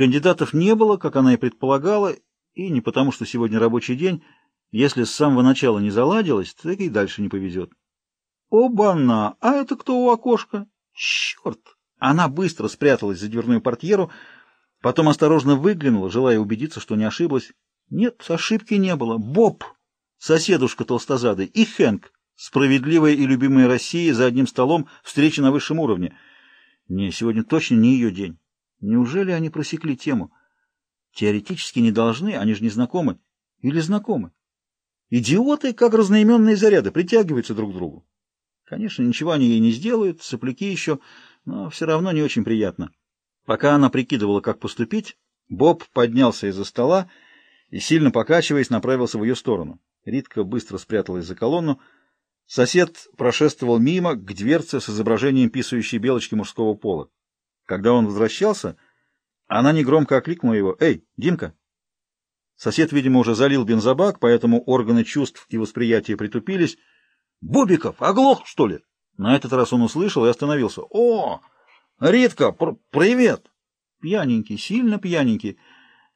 Кандидатов не было, как она и предполагала, и не потому, что сегодня рабочий день. Если с самого начала не заладилось, так и дальше не повезет. Оба-на! А это кто у окошка? Черт! Она быстро спряталась за дверную портьеру, потом осторожно выглянула, желая убедиться, что не ошиблась. Нет, ошибки не было. Боб, соседушка толстозадый, и Хэнк, справедливая и любимая Россия, за одним столом, встреча на высшем уровне. Не, сегодня точно не ее день. Неужели они просекли тему? Теоретически не должны, они же не знакомы. Или знакомы? Идиоты, как разноименные заряды, притягиваются друг к другу. Конечно, ничего они ей не сделают, сопляки еще, но все равно не очень приятно. Пока она прикидывала, как поступить, Боб поднялся из-за стола и, сильно покачиваясь, направился в ее сторону. Ритка быстро спряталась за колонну. Сосед прошествовал мимо к дверце с изображением писающей белочки мужского пола. Когда он возвращался, она негромко окликнула его. «Эй, Димка!» Сосед, видимо, уже залил бензобак, поэтому органы чувств и восприятия притупились. «Бобиков, оглох, что ли?» На этот раз он услышал и остановился. «О, Ритка, пр привет!» «Пьяненький, сильно пьяненький.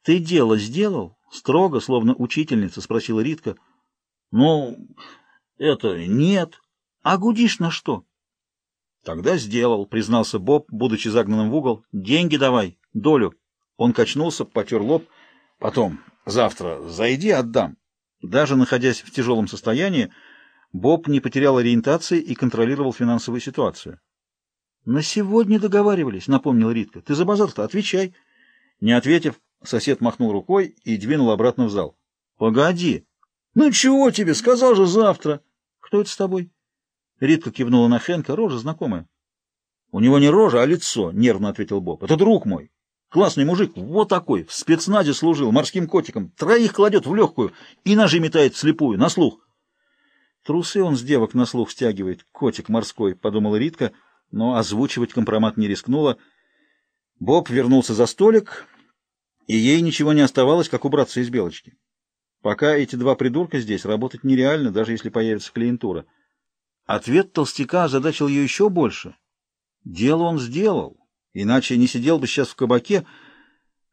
Ты дело сделал?» Строго, словно учительница, спросила Ритка. «Ну, это нет. А гудишь на что?» Тогда сделал, признался Боб, будучи загнанным в угол. Деньги давай, долю. Он качнулся, потер лоб. Потом, завтра зайди, отдам. Даже находясь в тяжелом состоянии, Боб не потерял ориентации и контролировал финансовую ситуацию. «На сегодня договаривались», — напомнил Ритка. «Ты за базар-то отвечай». Не ответив, сосед махнул рукой и двинул обратно в зал. «Погоди». «Ну чего тебе? Сказал же завтра». «Кто это с тобой?» Ритка кивнула на Хенка. Рожа знакомая. — У него не рожа, а лицо, — нервно ответил Боб. — Это друг мой. Классный мужик, вот такой, в спецназе служил, морским котиком. Троих кладет в легкую и ножи метает вслепую, на слух. Трусы он с девок на слух стягивает, котик морской, — подумала Ритка, но озвучивать компромат не рискнула. Боб вернулся за столик, и ей ничего не оставалось, как убраться из белочки. Пока эти два придурка здесь, работать нереально, даже если появится клиентура. Ответ толстяка озадачил ее еще больше. Дело он сделал, иначе не сидел бы сейчас в кабаке.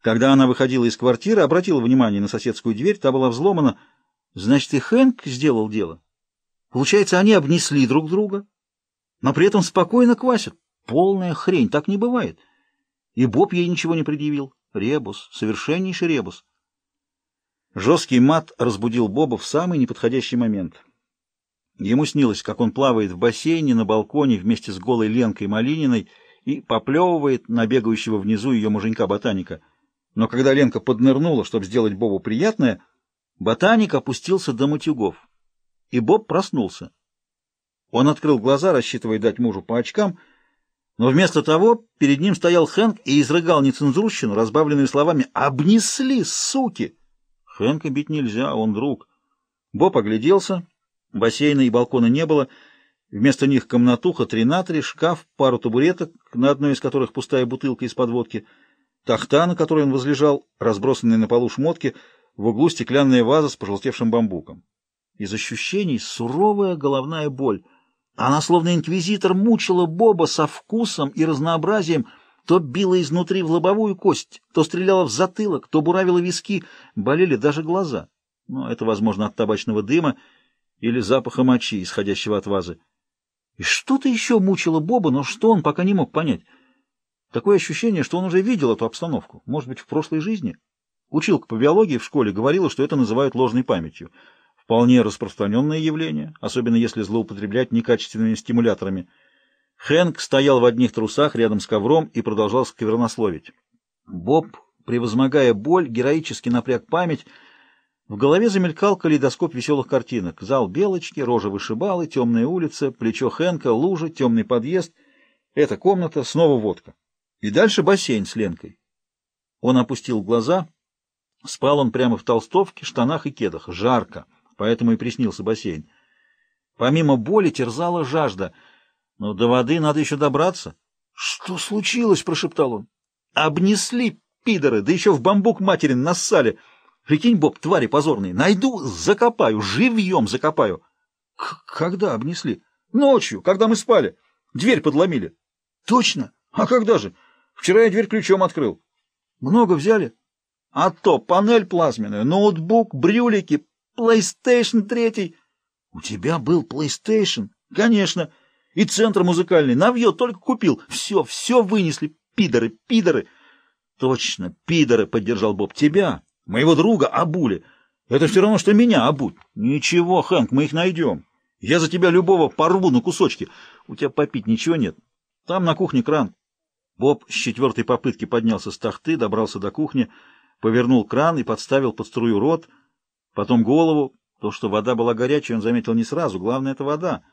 Когда она выходила из квартиры, обратила внимание на соседскую дверь, та была взломана. Значит, и Хэнк сделал дело. Получается, они обнесли друг друга, но при этом спокойно квасят. Полная хрень, так не бывает. И Боб ей ничего не предъявил. Ребус, совершеннейший ребус. Жесткий мат разбудил Боба в самый неподходящий момент — Ему снилось, как он плавает в бассейне на балконе вместе с голой Ленкой Малининой и поплевывает на бегающего внизу ее муженька-ботаника. Но когда Ленка поднырнула, чтобы сделать Бобу приятное, ботаник опустился до матюгов, и Боб проснулся. Он открыл глаза, рассчитывая дать мужу по очкам, но вместо того перед ним стоял Хэнк и изрыгал нецензурщину, разбавленную словами «Обнесли, суки!» Хэнка бить нельзя, он друг. Боб огляделся Бассейна и балкона не было. Вместо них комнатуха, три на три, шкаф, пару табуреток, на одной из которых пустая бутылка из-под водки, тахта, на которой он возлежал, разбросанные на полу шмотки, в углу стеклянная ваза с пожелтевшим бамбуком. Из ощущений суровая головная боль. Она, словно инквизитор, мучила Боба со вкусом и разнообразием, то била изнутри в лобовую кость, то стреляла в затылок, то буравила виски, болели даже глаза. Но это, возможно, от табачного дыма, или запаха мочи, исходящего от вазы. И что-то еще мучило Боба, но что он пока не мог понять. Такое ощущение, что он уже видел эту обстановку, может быть, в прошлой жизни. Училка по биологии в школе говорила, что это называют ложной памятью. Вполне распространенное явление, особенно если злоупотреблять некачественными стимуляторами. Хэнк стоял в одних трусах рядом с ковром и продолжал сквернословить. Боб, превозмогая боль, героически напряг память, в голове замелькал калейдоскоп веселых картинок. Зал Белочки, рожа вышибалы, темная улица, плечо Хэнка, лужа, темный подъезд. Эта комната, снова водка. И дальше бассейн с Ленкой. Он опустил глаза. Спал он прямо в толстовке, штанах и кедах. Жарко, поэтому и приснился бассейн. Помимо боли терзала жажда. Но до воды надо еще добраться. — Что случилось? — прошептал он. — Обнесли, пидоры, да еще в бамбук материн нассали. — Прикинь, Боб, твари позорные, найду, закопаю, живьем закопаю. К когда обнесли? Ночью, когда мы спали. Дверь подломили. Точно? А когда же? Вчера я дверь ключом открыл. Много взяли? А то панель плазменная, ноутбук, брюлики, PlayStation 3. У тебя был PlayStation? Конечно. И центр музыкальный. Навье только купил. Все, все вынесли. Пидоры, пидоры. Точно, пидоры, поддержал Боб. Тебя, моего друга, обули. Это все равно, что меня обуть. Ничего, Хэнк, мы их найдем. Я за тебя любого порву на кусочки. У тебя попить ничего нет. Там на кухне кран. Боб с четвертой попытки поднялся с тахты, добрался до кухни, повернул кран и подставил под струю рот, потом голову. То, что вода была горячей, он заметил не сразу. Главное — это вода.